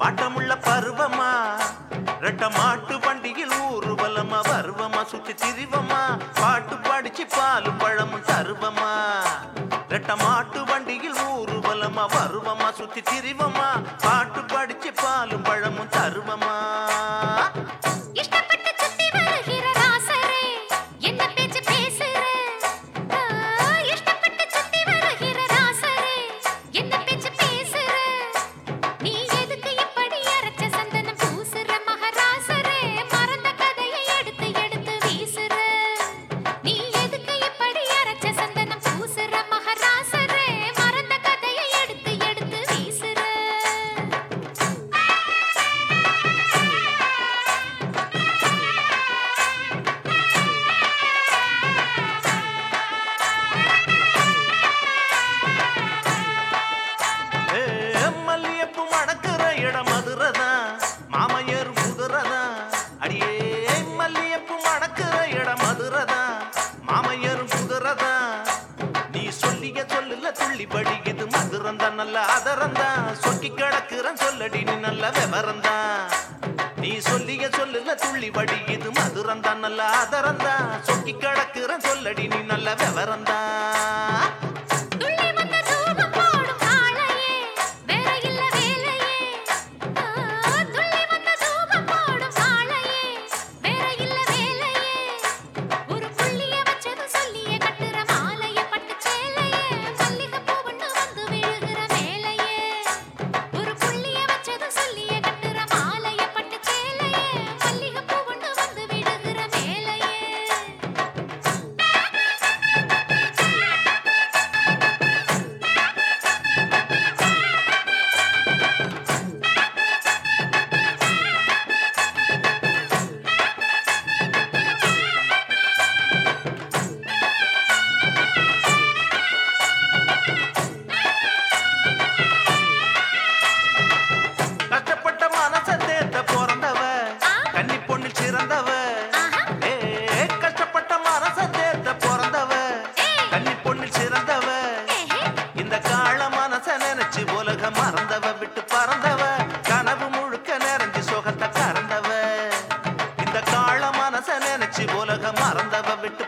வாட்டமுள்ள பருவமா? ரெட்ட மாட்டு பண்டிகையில் ஊர்வலமா? வருவமா? சுத்தி திரிவமா? பாட்டு படிச்சு பாலும் பழமும் தருவமா? ரெட்ட மாட்டு வண்டியில் ஊர்வலமா? வருவமா? சுத்தி திரிவமா? பாட்டு படிச்சு பாலும் பழமும் தருவமா? சொல்லுல துள்ளி படிக்குது நல்ல அதரந்தா சொக்கி கிடக்குறன் சொல்லடி நீ நல்ல விவரந்தா நீ சொல்லிய சொல்லுல துள்ளி வடி இது மதுரந்தா நல்ல அதரந்தா சொக்கி கிடக்குறன் சொல்லடி நீ நல்ல விவரந்தா மறந்தவ விட்டு